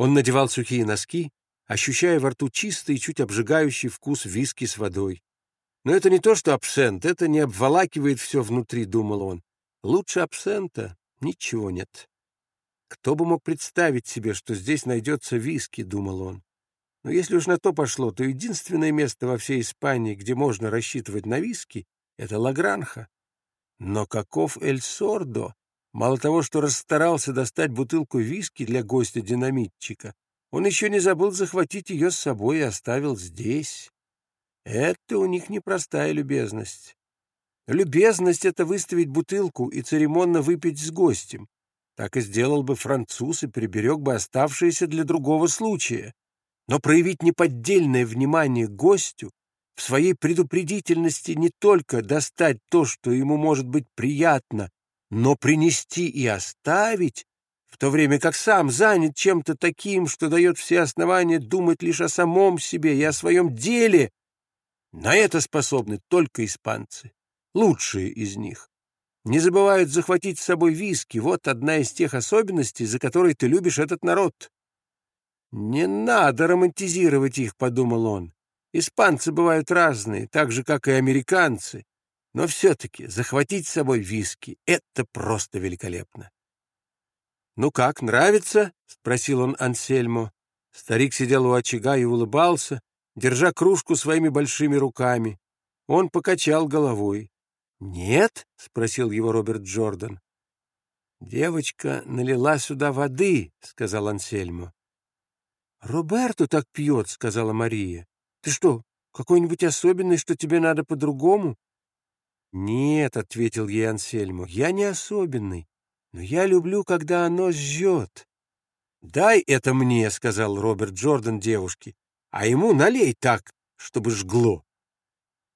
Он надевал сухие носки, ощущая во рту чистый чуть обжигающий вкус виски с водой. Но это не то, что абсент, это не обволакивает все внутри, думал он. Лучше абсента ничего нет. Кто бы мог представить себе, что здесь найдется виски, думал он. Но если уж на то пошло, то единственное место во всей Испании, где можно рассчитывать на виски, это Лагранха. Но каков Эль Сордо? Мало того, что расстарался достать бутылку виски для гостя-динамитчика, он еще не забыл захватить ее с собой и оставил здесь. Это у них непростая любезность. Любезность — это выставить бутылку и церемонно выпить с гостем. Так и сделал бы француз и приберег бы оставшееся для другого случая. Но проявить неподдельное внимание гостю, в своей предупредительности не только достать то, что ему может быть приятно, но принести и оставить, в то время как сам занят чем-то таким, что дает все основания думать лишь о самом себе и о своем деле. На это способны только испанцы, лучшие из них. Не забывают захватить с собой виски. Вот одна из тех особенностей, за которые ты любишь этот народ. «Не надо романтизировать их», — подумал он. «Испанцы бывают разные, так же, как и американцы. Но все-таки захватить с собой виски — это просто великолепно. «Ну как, нравится?» — спросил он Ансельмо. Старик сидел у очага и улыбался, держа кружку своими большими руками. Он покачал головой. «Нет?» — спросил его Роберт Джордан. «Девочка налила сюда воды», — сказал Ансельмо. «Роберто так пьет», — сказала Мария. «Ты что, какой-нибудь особенный, что тебе надо по-другому?» «Нет», — ответил ей Ансельмо, — «я не особенный. Но я люблю, когда оно жжет. «Дай это мне», — сказал Роберт Джордан девушке, «а ему налей так, чтобы жгло».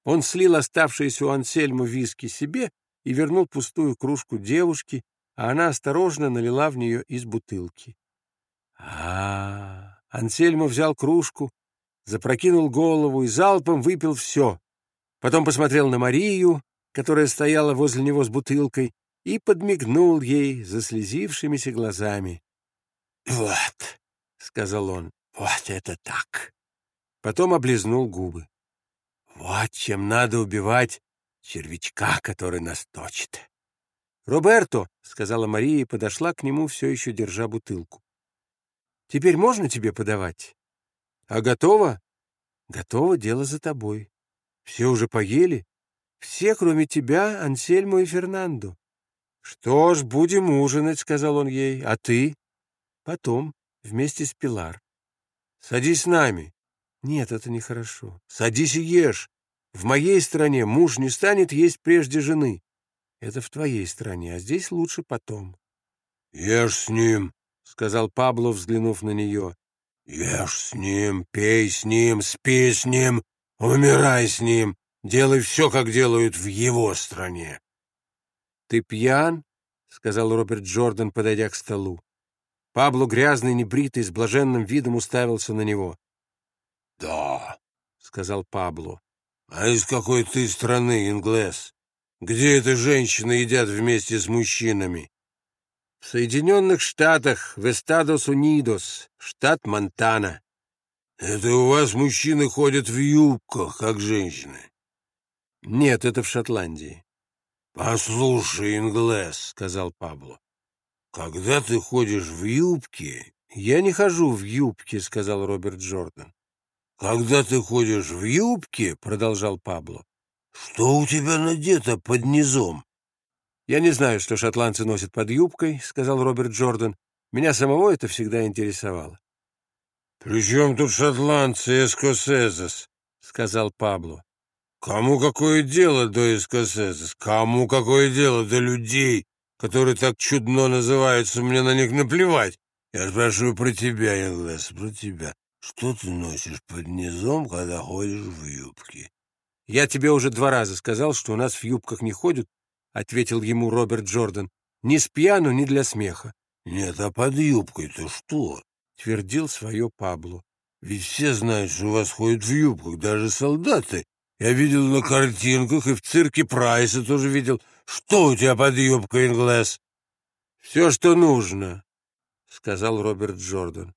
Он слил оставшиеся у Ансельма виски себе и вернул пустую кружку девушке, а она осторожно налила в нее из бутылки. а, -а, -а Ансельмо взял кружку, запрокинул голову и залпом выпил все. Потом посмотрел на Марию, которая стояла возле него с бутылкой, и подмигнул ей заслезившимися глазами. «Вот», — сказал он, — «вот это так». Потом облизнул губы. «Вот чем надо убивать червячка, который нас точит». «Роберто», — сказала Мария и подошла к нему, все еще держа бутылку. «Теперь можно тебе подавать?» «А готово?» «Готово, дело за тобой. Все уже поели?» «Все, кроме тебя, Ансельмо и Фернандо. «Что ж, будем ужинать», — сказал он ей. «А ты?» «Потом, вместе с Пилар». «Садись с нами». «Нет, это нехорошо». «Садись и ешь. В моей стране муж не станет есть прежде жены». «Это в твоей стране, а здесь лучше потом». «Ешь с ним», — сказал Пабло, взглянув на нее. «Ешь с ним, пей с ним, спи с ним, умирай с ним, делай все, как делают в его стране». «Ты пьян?» — сказал Роберт Джордан, подойдя к столу. Пабло, грязный, небритый, с блаженным видом уставился на него. «Да», — сказал Пабло. «А из какой ты страны, Инглес? Где эти женщины едят вместе с мужчинами?» «В Соединенных Штатах, в Эстадос-Унидос, штат Монтана». «Это у вас мужчины ходят в юбках, как женщины?» «Нет, это в Шотландии». «Послушай, Инглес», — сказал Пабло, — «когда ты ходишь в юбке...» «Я не хожу в юбке», — сказал Роберт Джордан. «Когда ты ходишь в юбке», — продолжал Пабло, — «что у тебя надето под низом?» «Я не знаю, что шотландцы носят под юбкой», — сказал Роберт Джордан. «Меня самого это всегда интересовало». «При чем тут шотландцы эскосезес?» — сказал Пабло. Кому какое дело до эскосезес? Кому какое дело до людей, которые так чудно называются? Мне на них наплевать. Я спрашиваю про тебя, Инглес, про тебя. Что ты носишь под низом, когда ходишь в юбке? Я тебе уже два раза сказал, что у нас в юбках не ходят, — ответил ему Роберт Джордан. Ни с пьяну, ни для смеха. Нет, а под юбкой-то что? — твердил свое Пабло. Ведь все знают, что у вас ходят в юбках, даже солдаты. Я видел на картинках и в цирке Прайса тоже видел. Что у тебя под юбкой, Инглес? — Все, что нужно, — сказал Роберт Джордан.